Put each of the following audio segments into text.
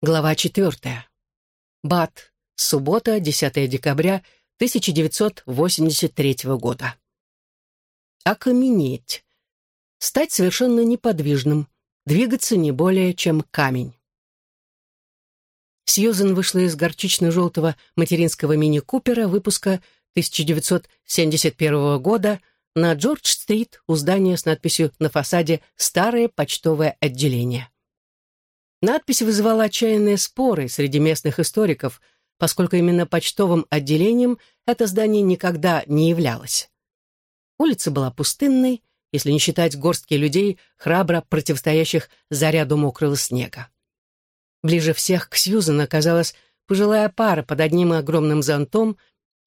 Глава четвертая. Бат. Суббота, 10 декабря 1983 года. Окаменеть. Стать совершенно неподвижным. Двигаться не более, чем камень. Сьюзен вышла из горчично-желтого материнского мини-купера выпуска 1971 года на Джордж-стрит у здания с надписью на фасаде «Старое почтовое отделение». Надпись вызывала отчаянные споры среди местных историков, поскольку именно почтовым отделением это здание никогда не являлось. Улица была пустынной, если не считать горстки людей, храбро противостоящих заряду мокрого снега. Ближе всех к Сьюзан оказалась пожилая пара под одним огромным зонтом,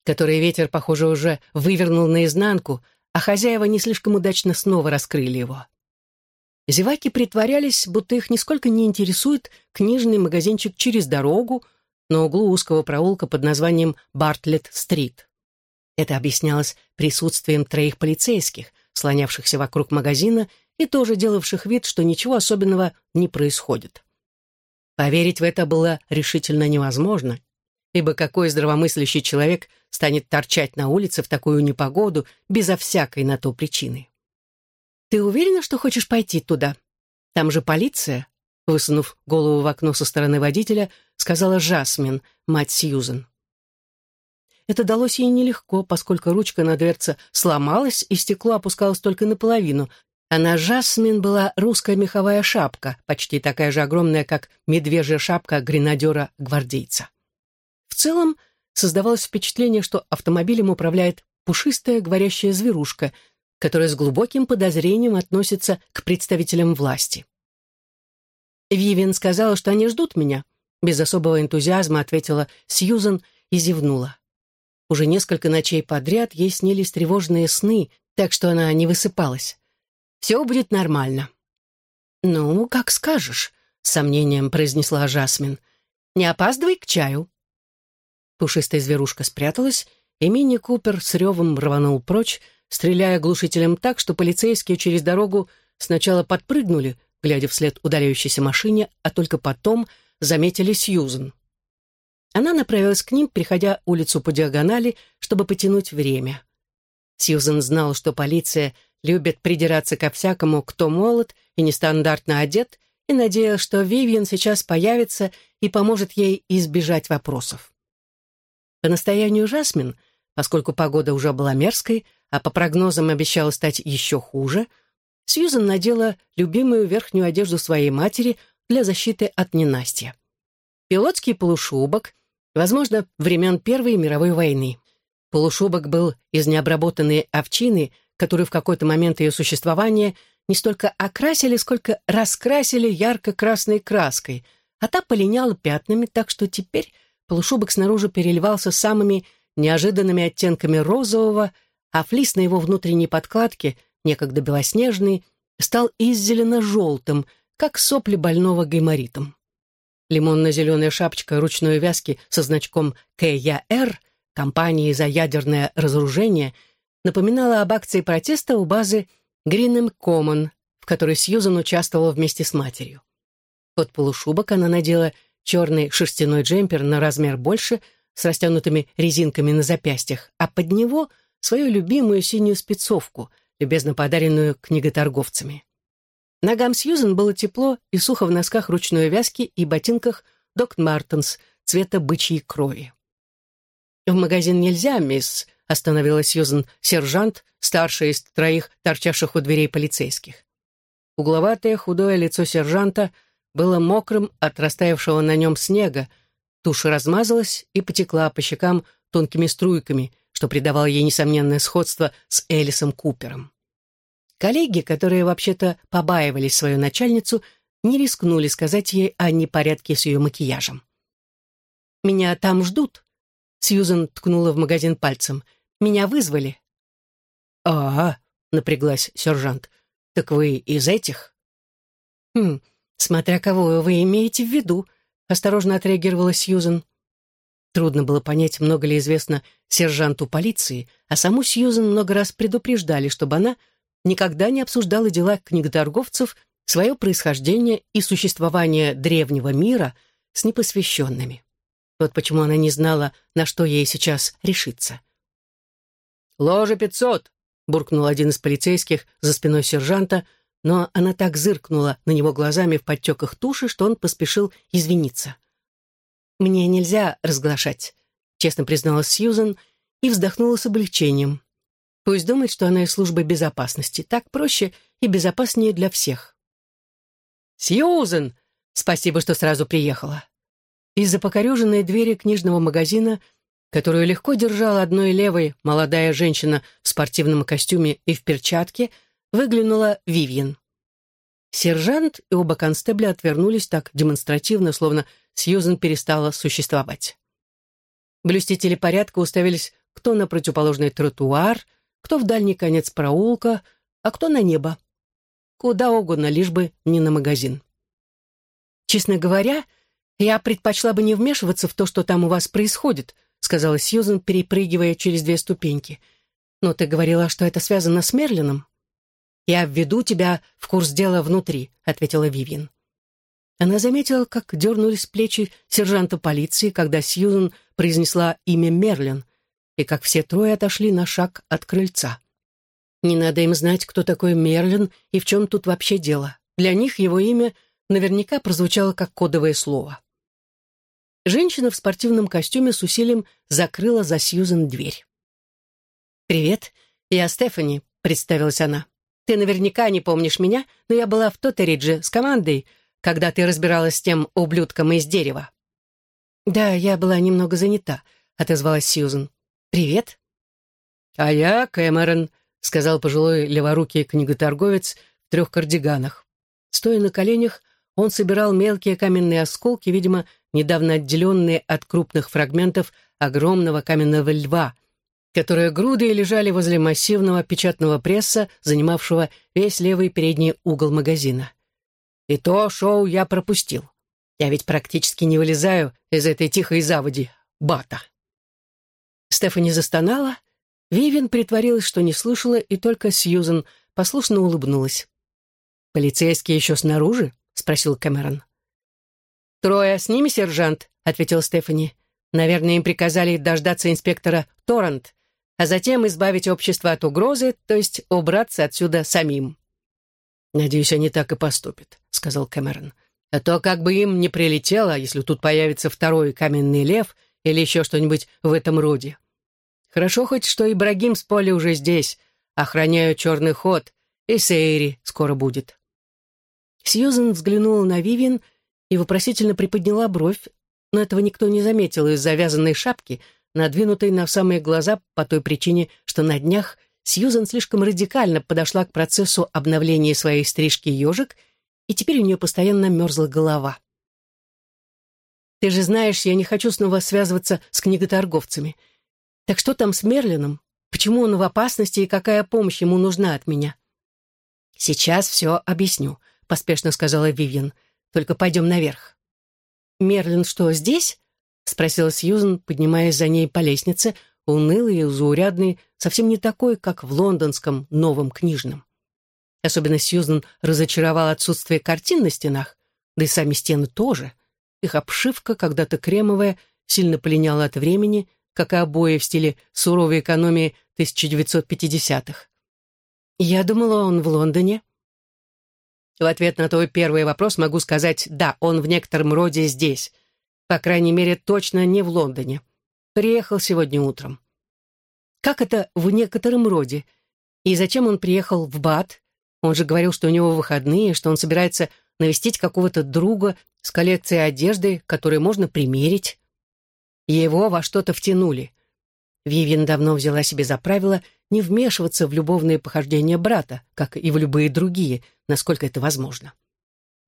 который ветер, похоже, уже вывернул наизнанку, а хозяева не слишком удачно снова раскрыли его. Зеваки притворялись, будто их нисколько не интересует книжный магазинчик через дорогу на углу узкого проулка под названием Бартлетт-стрит. Это объяснялось присутствием троих полицейских, слонявшихся вокруг магазина и тоже делавших вид, что ничего особенного не происходит. Поверить в это было решительно невозможно, ибо какой здравомыслящий человек станет торчать на улице в такую непогоду безо всякой на то причины? «Ты уверена, что хочешь пойти туда? Там же полиция?» Высунув голову в окно со стороны водителя, сказала Жасмин, мать Сьюзен. Это далось ей нелегко, поскольку ручка на дверце сломалась, и стекло опускалось только наполовину, а на Жасмин была русская меховая шапка, почти такая же огромная, как медвежья шапка гренадера-гвардейца. В целом, создавалось впечатление, что автомобилем управляет пушистая говорящая зверушка — которая с глубоким подозрением относится к представителям власти. Вивиан сказала, что они ждут меня. Без особого энтузиазма ответила Сьюзан и зевнула. Уже несколько ночей подряд ей снились тревожные сны, так что она не высыпалась. «Все будет нормально». «Ну, как скажешь», — с сомнением произнесла Жасмин. «Не опаздывай к чаю». Пушистая зверушка спряталась, и мини-купер с ревом рванул прочь, стреляя глушителем так, что полицейские через дорогу сначала подпрыгнули, глядя вслед удаляющейся машине, а только потом заметили Сьюзен. Она направилась к ним, приходя улицу по диагонали, чтобы потянуть время. Сьюзен знал, что полиция любит придираться ко всякому, кто молод и нестандартно одет, и надеялась, что Вивиан сейчас появится и поможет ей избежать вопросов. По настоянию Жасмин, поскольку погода уже была мерзкой, а по прогнозам обещала стать еще хуже, Сьюзан надела любимую верхнюю одежду своей матери для защиты от ненастья. Пилотский полушубок, возможно, времен Первой мировой войны. Полушубок был из необработанной овчины, которую в какой-то момент ее существования не столько окрасили, сколько раскрасили ярко-красной краской, а та полиняла пятнами, так что теперь полушубок снаружи переливался самыми неожиданными оттенками розового, а флис на его внутренней подкладке, некогда белоснежный, стал иззелено-желтым, как сопли больного гайморитом. Лимонно-зеленая шапочка ручной вязки со значком КЯР компании за ядерное разоружение напоминала об акции протеста у базы Гринем Common, в которой Сьюзан участвовала вместе с матерью. Под полушубок она надела черный шерстяной джемпер на размер больше, с растянутыми резинками на запястьях, а под него — свою любимую синюю спецовку, любезно подаренную книготорговцами. Ногам Сьюзен было тепло и сухо в носках ручной вязки и ботинках Док Мартенс цвета бычьей крови. «В магазин нельзя, мисс», — остановила Сьюзен сержант, старший из троих торчавших у дверей полицейских. Угловатое худое лицо сержанта было мокрым от растаявшего на нем снега, тушь размазалась и потекла по щекам тонкими струйками, что придавало ей несомненное сходство с Элисом Купером. Коллеги, которые вообще-то побаивались свою начальницу, не рискнули сказать ей о непорядке с ее макияжем. «Меня там ждут», — Сьюзен ткнула в магазин пальцем. «Меня вызвали». «А, напряглась сержант, — так вы из этих?» «Хм, смотря кого вы имеете в виду», — осторожно отреагировала Сьюзен. Трудно было понять, много ли известно сержанту полиции, а саму Сьюзен много раз предупреждали, чтобы она никогда не обсуждала дела книготорговцев, свое происхождение и существование древнего мира, с непосвященными. Вот почему она не знала, на что ей сейчас решиться. «Ложа пятьсот!» — буркнул один из полицейских за спиной сержанта, но она так зыркнула на него глазами в подтеках туши, что он поспешил извиниться. «Мне нельзя разглашать», — честно призналась Сьюзен и вздохнула с облегчением. Пусть думает, что она из службы безопасности. Так проще и безопаснее для всех. «Сьюзен! Спасибо, что сразу приехала!» Из-за покореженной двери книжного магазина, которую легко держала одной левой молодая женщина в спортивном костюме и в перчатке, выглянула Вивьен. Сержант и оба констебля отвернулись так демонстративно, словно Сьюзен перестала существовать. Блюстители порядка уставились кто на противоположный тротуар, кто в дальний конец проулка, а кто на небо. Куда угодно, лишь бы не на магазин. «Честно говоря, я предпочла бы не вмешиваться в то, что там у вас происходит», сказала Сьюзен, перепрыгивая через две ступеньки. «Но ты говорила, что это связано с Мерлином?» «Я введу тебя в курс дела внутри», — ответила Вивьен. Она заметила, как дернулись плечи сержанта полиции, когда Сьюзен произнесла имя Мерлин, и как все трое отошли на шаг от крыльца. Не надо им знать, кто такой Мерлин и в чем тут вообще дело. Для них его имя наверняка прозвучало как кодовое слово. Женщина в спортивном костюме с усилием закрыла за Сьюзен дверь. «Привет, я Стефани», — представилась она. «Ты наверняка не помнишь меня, но я была в Тоттеридже с командой, когда ты разбиралась с тем ублюдком из дерева». «Да, я была немного занята», — отозвалась Сьюзен. «Привет». «А я Кэмерон», — сказал пожилой леворукий книготорговец в трех кардиганах. Стоя на коленях, он собирал мелкие каменные осколки, видимо, недавно отделенные от крупных фрагментов огромного каменного льва, которые грудой лежали возле массивного печатного пресса, занимавшего весь левый передний угол магазина. И то шоу я пропустил. Я ведь практически не вылезаю из этой тихой заводи, бата. Стефани застонала. Вивен притворилась, что не слышала, и только Сьюзен послушно улыбнулась. «Полицейские еще снаружи?» — спросил Кэмерон. «Трое, с ними сержант», — ответил Стефани. «Наверное, им приказали дождаться инспектора Торрент, а затем избавить общество от угрозы, то есть убраться отсюда самим». «Надеюсь, они так и поступят», — сказал Кэмерон. «А то как бы им не прилетело, если тут появится второй каменный лев или еще что-нибудь в этом роде. Хорошо хоть, что Ибрагим с поля уже здесь, охраняю черный ход, и Сейри скоро будет. Сьюзен взглянула на Вивин и вопросительно приподняла бровь, но этого никто не заметил из завязанной шапки, надвинутой на самые глаза по той причине, что на днях Сьюзен слишком радикально подошла к процессу обновления своей стрижки ежик, и теперь у нее постоянно мерзла голова. «Ты же знаешь, я не хочу снова связываться с книготорговцами. Так что там с Мерлином? Почему он в опасности и какая помощь ему нужна от меня? Сейчас все объясню, поспешно сказала Вивьен. Только пойдем наверх. Мерлин что, здесь? Спросила Сьюзен, поднимаясь за ней по лестнице, унылый и заурядный, совсем не такой, как в лондонском новом книжном. Особенно Сьюзен разочаровал отсутствие картин на стенах, да и сами стены тоже. Их обшивка, когда-то кремовая, сильно полиняла от времени, как и обои в стиле суровой экономии 1950-х. Я думала, он в Лондоне. В ответ на твой первый вопрос могу сказать, да, он в некотором роде здесь. По крайней мере, точно не в Лондоне. Приехал сегодня утром. Как это в некотором роде? И зачем он приехал в Бат? Он же говорил, что у него выходные, что он собирается навестить какого-то друга с коллекцией одежды, которую можно примерить. Его во что-то втянули. Вивьен давно взяла себе за правило не вмешиваться в любовные похождения брата, как и в любые другие, насколько это возможно.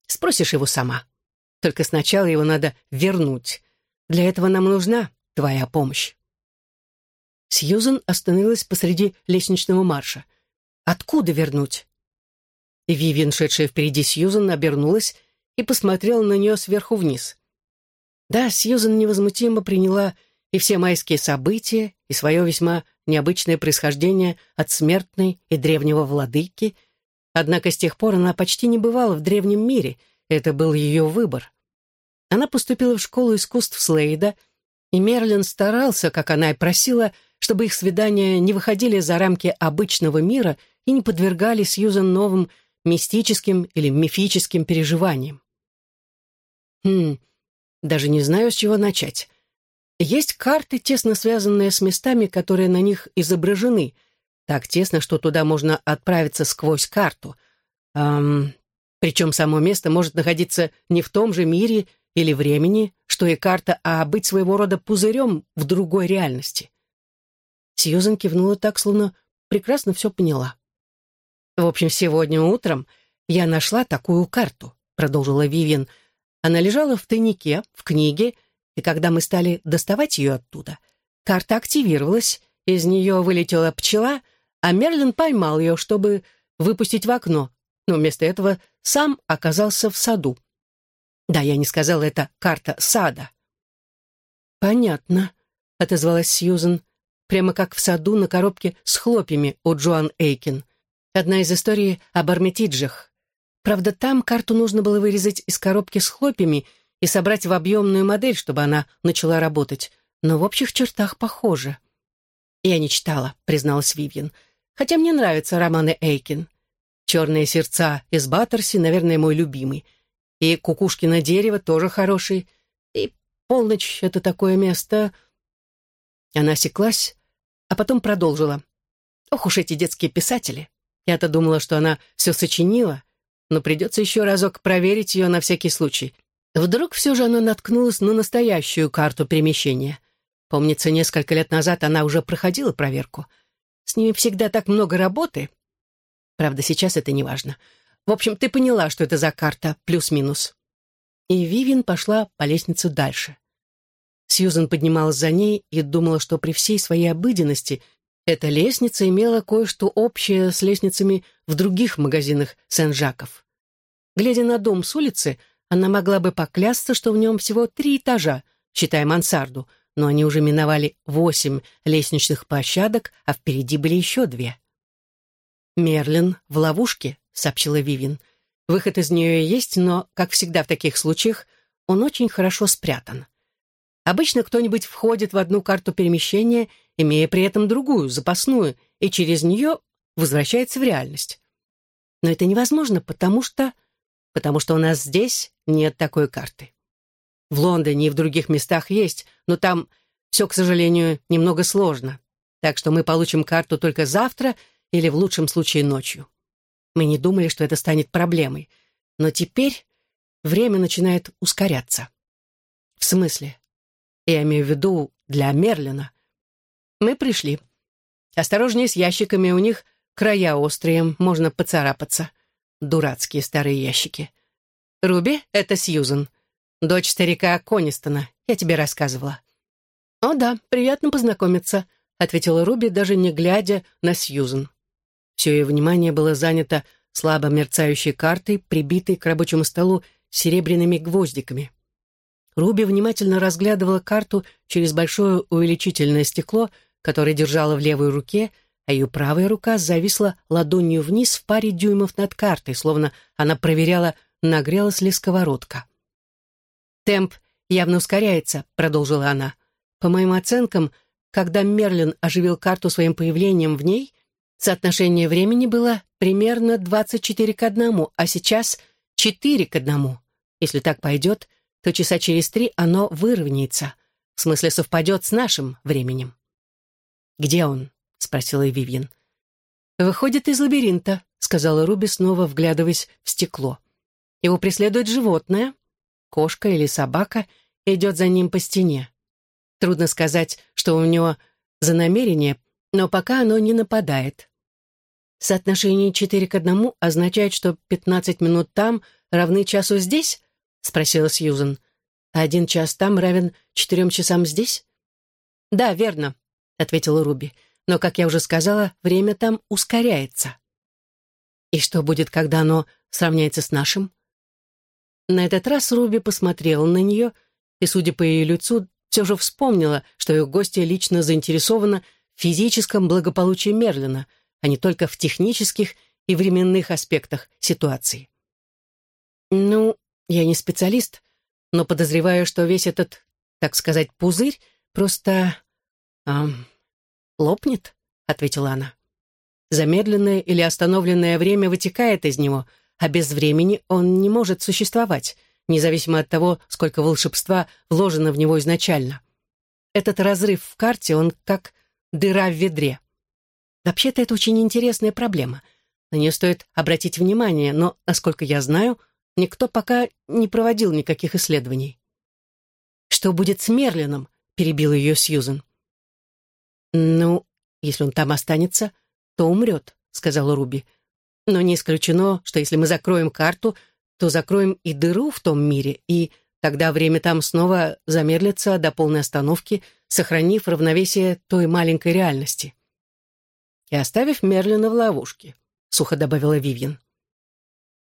Спросишь его сама. Только сначала его надо вернуть. Для этого нам нужна твоя помощь. Сьюзен остановилась посреди лестничного марша. Откуда вернуть? Вивьен, шедшая впереди Сьюзен, обернулась и посмотрела на нее сверху вниз. Да, Сьюзан невозмутимо приняла и все майские события, и свое весьма необычное происхождение от смертной и древнего владыки, однако с тех пор она почти не бывала в древнем мире, это был ее выбор. Она поступила в школу искусств Слейда, и Мерлин старался, как она и просила, чтобы их свидания не выходили за рамки обычного мира и не подвергали Сьюзан новым мистическим или мифическим переживаниям. Хм, даже не знаю, с чего начать. Есть карты, тесно связанные с местами, которые на них изображены, так тесно, что туда можно отправиться сквозь карту. Эм, причем само место может находиться не в том же мире или времени, что и карта, а быть своего рода пузырем в другой реальности. Сьюзен кивнула так, словно прекрасно все поняла. «В общем, сегодня утром я нашла такую карту», — продолжила Вивиан. «Она лежала в тайнике, в книге, и когда мы стали доставать ее оттуда, карта активировалась, из нее вылетела пчела, а Мерлин поймал ее, чтобы выпустить в окно, но вместо этого сам оказался в саду. Да, я не сказала, это карта сада. «Понятно», — отозвалась Сьюзен, прямо как в саду на коробке с хлопьями у Джоан Эйкин. Одна из историй об Армитиджах. Правда, там карту нужно было вырезать из коробки с хлопьями — и собрать в объемную модель, чтобы она начала работать, но в общих чертах похоже. «Я не читала», — призналась Вивьен, «хотя мне нравятся романы Эйкин. «Черные сердца» из Баттерси, наверное, мой любимый. И «Кукушкино дерево» тоже хороший. И «Полночь» — это такое место... Она осеклась, а потом продолжила. «Ох уж эти детские писатели! Я-то думала, что она все сочинила, но придется еще разок проверить ее на всякий случай. Вдруг все же она наткнулась на настоящую карту перемещения. Помнится, несколько лет назад она уже проходила проверку. С ними всегда так много работы. Правда, сейчас это не важно. В общем, ты поняла, что это за карта, плюс-минус. И Вивин пошла по лестнице дальше. Сьюзен поднималась за ней и думала, что при всей своей обыденности эта лестница имела кое-что общее с лестницами в других магазинах Сен-Жаков. Глядя на дом с улицы, она могла бы поклясться, что в нем всего три этажа, считая мансарду, но они уже миновали восемь лестничных площадок, а впереди были еще две. «Мерлин в ловушке», — сообщила Вивин. «Выход из нее есть, но, как всегда в таких случаях, он очень хорошо спрятан. Обычно кто-нибудь входит в одну карту перемещения, имея при этом другую, запасную, и через нее возвращается в реальность. Но это невозможно, потому что потому что у нас здесь нет такой карты. В Лондоне и в других местах есть, но там все, к сожалению, немного сложно. Так что мы получим карту только завтра или в лучшем случае ночью. Мы не думали, что это станет проблемой, но теперь время начинает ускоряться. В смысле? Я имею в виду для Мерлина. Мы пришли. Осторожнее с ящиками, у них края острые, можно поцарапаться. Дурацкие старые ящики. Руби — это Сьюзен, дочь старика Конистона, я тебе рассказывала. «О да, приятно познакомиться», — ответила Руби, даже не глядя на Сьюзен. Все ее внимание было занято слабо мерцающей картой, прибитой к рабочему столу серебряными гвоздиками. Руби внимательно разглядывала карту через большое увеличительное стекло, которое держала в левой руке, а ее правая рука зависла ладонью вниз в паре дюймов над картой, словно она проверяла, нагрелась ли сковородка. «Темп явно ускоряется», — продолжила она. «По моим оценкам, когда Мерлин оживил карту своим появлением в ней, соотношение времени было примерно 24 к 1, а сейчас 4 к 1. Если так пойдет, то часа через три оно выровняется, в смысле совпадет с нашим временем». «Где он?» — спросила Вивьен. «Выходит из лабиринта», — сказала Руби, снова вглядываясь в стекло. «Его преследует животное, кошка или собака, идет за ним по стене. Трудно сказать, что у него за намерение, но пока оно не нападает. Соотношение четыре к одному означает, что пятнадцать минут там равны часу здесь?» — спросила Сьюзен. «А один час там равен четырем часам здесь?» «Да, верно», — ответила Руби но, как я уже сказала, время там ускоряется. И что будет, когда оно сравняется с нашим? На этот раз Руби посмотрела на нее и, судя по ее лицу, все же вспомнила, что ее гостья лично заинтересована физическом благополучии Мерлина, а не только в технических и временных аспектах ситуации. «Ну, я не специалист, но подозреваю, что весь этот, так сказать, пузырь просто... Эм, лопнет», — ответила она. «Замедленное или остановленное время вытекает из него, а без времени он не может существовать, независимо от того, сколько волшебства вложено в него изначально. Этот разрыв в карте, он как дыра в ведре. Вообще-то это очень интересная проблема. На нее стоит обратить внимание, но, насколько я знаю, никто пока не проводил никаких исследований. «Что будет с Мерлином?» — перебил ее Сьюзен. «Ну, если он там останется, то умрет», — сказала Руби. «Но не исключено, что если мы закроем карту, то закроем и дыру в том мире, и тогда время там снова замедлится до полной остановки, сохранив равновесие той маленькой реальности. И оставив Мерлина в ловушке, сухо добавила Вивьен.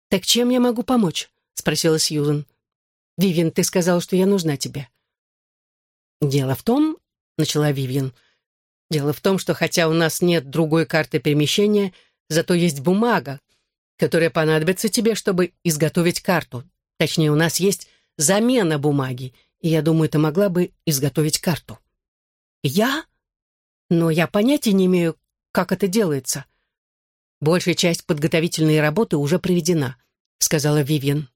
«Так чем я могу помочь?» — спросила Сьюзен. «Вивьен, ты сказал, что я нужна тебе». «Дело в том», — начала Вивьен, — «дело в том, что хотя у нас нет другой карты перемещения, зато есть бумага, которая понадобится тебе, чтобы изготовить карту. Точнее, у нас есть замена бумаги, и я думаю, ты могла бы изготовить карту». «Я? Но я понятия не имею, как это делается». «Большая часть подготовительной работы уже проведена», — сказала Вивьен.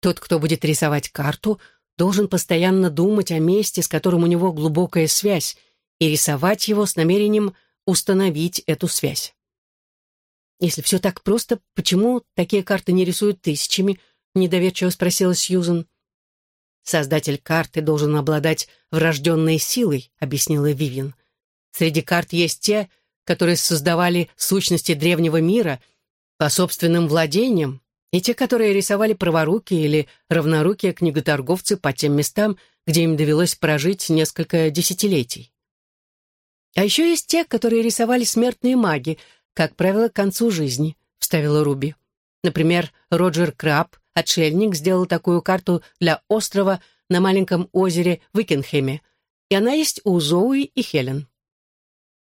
«Тот, кто будет рисовать карту, должен постоянно думать о месте, с которым у него глубокая связь, и рисовать его с намерением установить эту связь. «Если все так просто, почему такие карты не рисуют тысячами?» — недоверчиво спросила Сьюзен. «Создатель карты должен обладать врожденной силой», — объяснила Вивин. «Среди карт есть те, которые создавали сущности древнего мира по собственным владениям, и те, которые рисовали праворукие или равнорукие книготорговцы по тем местам, где им довелось прожить несколько десятилетий. А еще есть те, которые рисовали смертные маги, как правило, к концу жизни», — вставила Руби. Например, Роджер Краб, отшельник, сделал такую карту для острова на маленьком озере Викенхеме, и она есть у Зоуи и Хелен.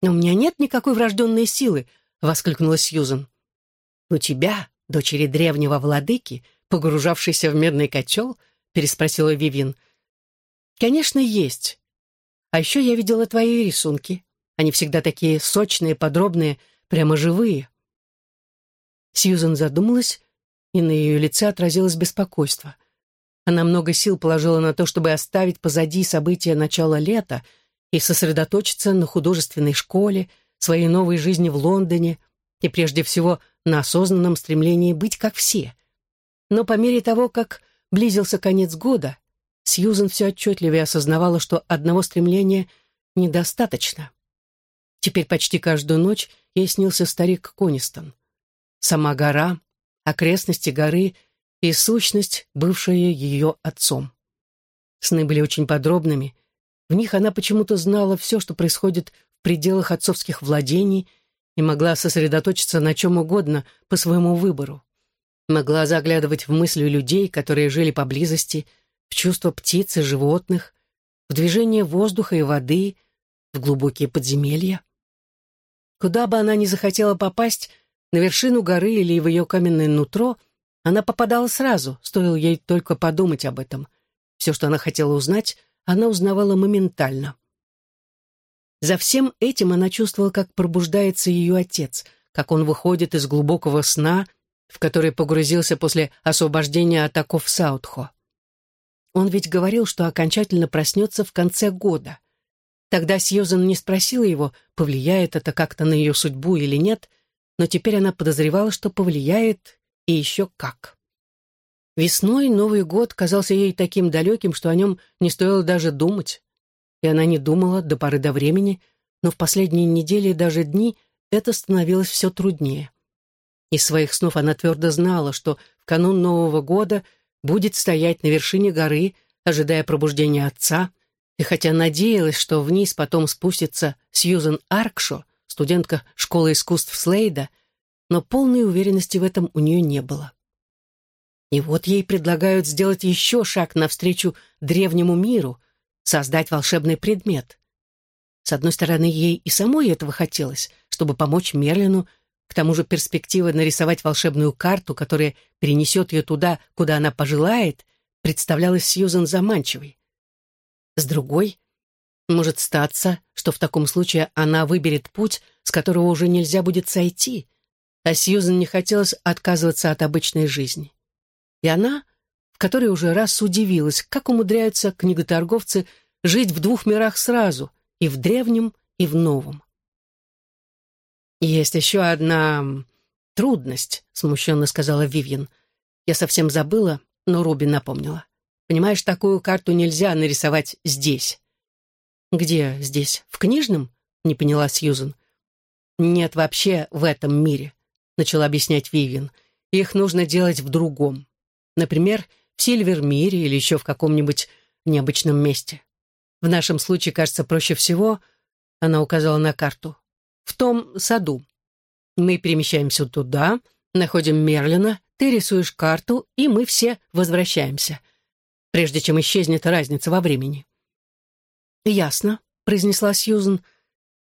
«Но у меня нет никакой врожденной силы», — воскликнула Сьюзен. «У тебя, дочери древнего владыки, погружавшейся в медный котел?» — переспросила Вивин. «Конечно, есть. А еще я видела твои рисунки. Они всегда такие сочные, подробные, прямо живые. Сьюзен задумалась, и на ее лице отразилось беспокойство. Она много сил положила на то, чтобы оставить позади события начала лета и сосредоточиться на художественной школе, своей новой жизни в Лондоне и, прежде всего, на осознанном стремлении быть как все. Но по мере того, как близился конец года, Сьюзен все отчетливее осознавала, что одного стремления недостаточно. Теперь почти каждую ночь ей снился старик Конистон. Сама гора, окрестности горы и сущность, бывшая ее отцом. Сны были очень подробными. В них она почему-то знала все, что происходит в пределах отцовских владений и могла сосредоточиться на чем угодно по своему выбору. Могла заглядывать в мысли людей, которые жили поблизости, в чувства птиц и животных, в движение воздуха и воды, в глубокие подземелья. Куда бы она ни захотела попасть, на вершину горы или в ее каменное нутро, она попадала сразу, стоило ей только подумать об этом. Все, что она хотела узнать, она узнавала моментально. За всем этим она чувствовала, как пробуждается ее отец, как он выходит из глубокого сна, в который погрузился после освобождения от оков Саутхо. Он ведь говорил, что окончательно проснется в конце года — Тогда Сьюзан не спросила его, повлияет это как-то на ее судьбу или нет, но теперь она подозревала, что повлияет, и еще как. Весной Новый год казался ей таким далеким, что о нем не стоило даже думать. И она не думала до поры до времени, но в последние недели и даже дни это становилось все труднее. Из своих снов она твердо знала, что в канун Нового года будет стоять на вершине горы, ожидая пробуждения отца, и хотя надеялась, что вниз потом спустится Сьюзен Аркшо, студентка школы искусств Слейда, но полной уверенности в этом у нее не было. И вот ей предлагают сделать еще шаг навстречу древнему миру, создать волшебный предмет. С одной стороны, ей и самой этого хотелось, чтобы помочь Мерлину, к тому же перспектива нарисовать волшебную карту, которая перенесет ее туда, куда она пожелает, представлялась Сьюзен заманчивой. С другой, может статься, что в таком случае она выберет путь, с которого уже нельзя будет сойти, а Сьюзен не хотелось отказываться от обычной жизни. И она, в которой уже раз удивилась, как умудряются книготорговцы жить в двух мирах сразу, и в древнем, и в новом. «Есть еще одна трудность», — смущенно сказала Вивьен. «Я совсем забыла, но Руби напомнила. Понимаешь, такую карту нельзя нарисовать здесь». «Где здесь? В книжном?» — не поняла Сьюзен. «Нет, вообще в этом мире», — начала объяснять Вивьен. «Их нужно делать в другом. Например, в Сильвермире или еще в каком-нибудь необычном месте. В нашем случае, кажется, проще всего, она указала на карту, в том саду. Мы перемещаемся туда, находим Мерлина, ты рисуешь карту, и мы все возвращаемся, прежде чем исчезнет разница во времени. «Ясно», — произнесла Сьюзен.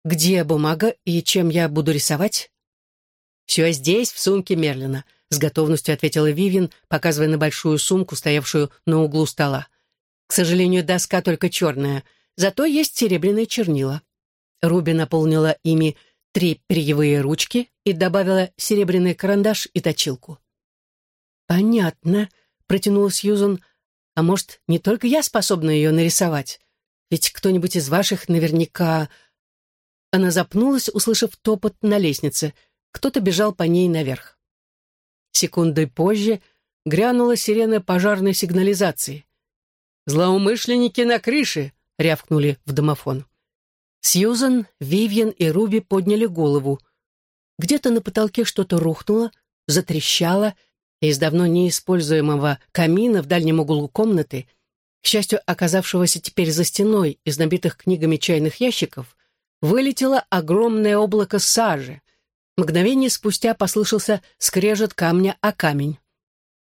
«Где бумага и чем я буду рисовать?» «Все здесь, в сумке Мерлина», — с готовностью ответила Вивин, показывая на большую сумку, стоявшую на углу стола. К сожалению, доска только черная, зато есть серебряные чернила. Руби наполнила ими три перьевые ручки и добавила серебряный карандаш и точилку. «Понятно», — протянула Сьюзан. «А может, не только я способна ее нарисовать? Ведь кто-нибудь из ваших наверняка...» Она запнулась, услышав топот на лестнице. Кто-то бежал по ней наверх. Секундой позже грянула сирена пожарной сигнализации. «Злоумышленники на крыше!» — рявкнули в домофон. Сьюзан, Вивьен и Руби подняли голову. Где-то на потолке что-то рухнуло, затрещало, и из давно неиспользуемого камина в дальнем углу комнаты, к счастью, оказавшегося теперь за стеной из набитых книгами чайных ящиков, вылетело огромное облако сажи. Мгновение спустя послышался скрежет камня о камень.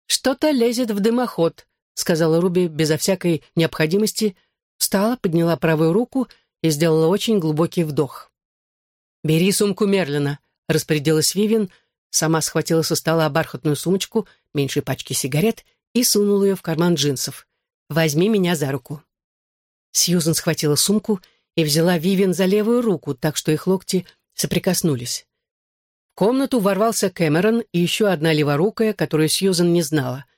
«Что-то лезет в дымоход», сказала Руби безо всякой необходимости, встала, подняла правую руку и сделала очень глубокий вдох. «Бери сумку Мерлина», — распорядилась Вивин, сама схватила со стола бархатную сумочку, меньшей пачки сигарет, и сунула ее в карман джинсов. «Возьми меня за руку». Сьюзен схватила сумку и взяла Вивин за левую руку, так что их локти соприкоснулись. В комнату ворвался Кэмерон и еще одна леворукая, которую Сьюзен не знала —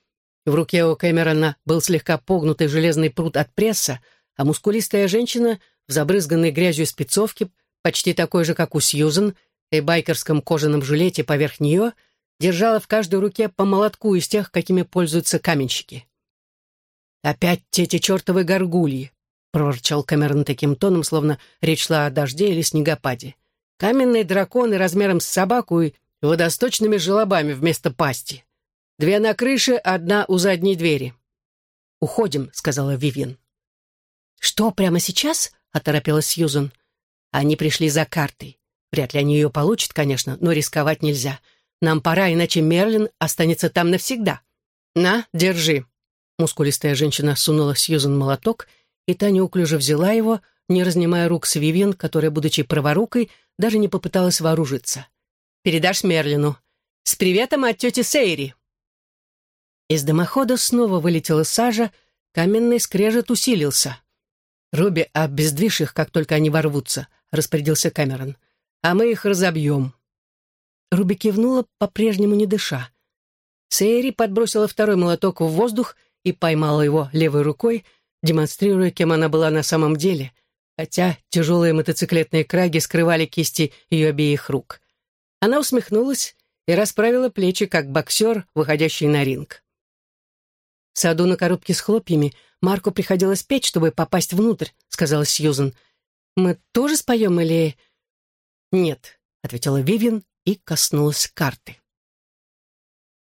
в руке у Кэмерона был слегка погнутый железный пруд от пресса, а мускулистая женщина в забрызганной грязью спецовке, почти такой же, как у Сьюзен, и байкерском кожаном жилете поверх нее, держала в каждой руке по молотку из тех, какими пользуются каменщики. «Опять те эти чертовы горгульи!» — проворчал Кэмерон таким тоном, словно речь шла о дожде или снегопаде. «Каменные драконы размером с собаку и водосточными желобами вместо пасти. Две на крыше, одна у задней двери. «Уходим», — сказала Вивьен. «Что, прямо сейчас?» — оторопилась Сьюзен. «Они пришли за картой. Вряд ли они ее получат, конечно, но рисковать нельзя. Нам пора, иначе Мерлин останется там навсегда. На, держи». Мускулистая женщина сунула Сьюзен молоток, и та неуклюже взяла его, не разнимая рук с Вивьен, которая, будучи праворукой, даже не попыталась вооружиться. «Передашь Мерлину. С приветом от тети Сейри!» Из дымохода снова вылетела сажа, каменный скрежет усилился. «Руби, обездвижь их, как только они ворвутся», — распорядился Камерон. «А мы их разобьем». Руби кивнула, по-прежнему не дыша. Сейри подбросила второй молоток в воздух и поймала его левой рукой, демонстрируя, кем она была на самом деле, хотя тяжелые мотоциклетные краги скрывали кисти ее обеих рук. Она усмехнулась и расправила плечи, как боксер, выходящий на ринг. В саду на коробке с хлопьями Марку приходилось петь, чтобы попасть внутрь, сказала Сьюзен. Мы тоже споем или... Нет, ответила Вивин и коснулась карты.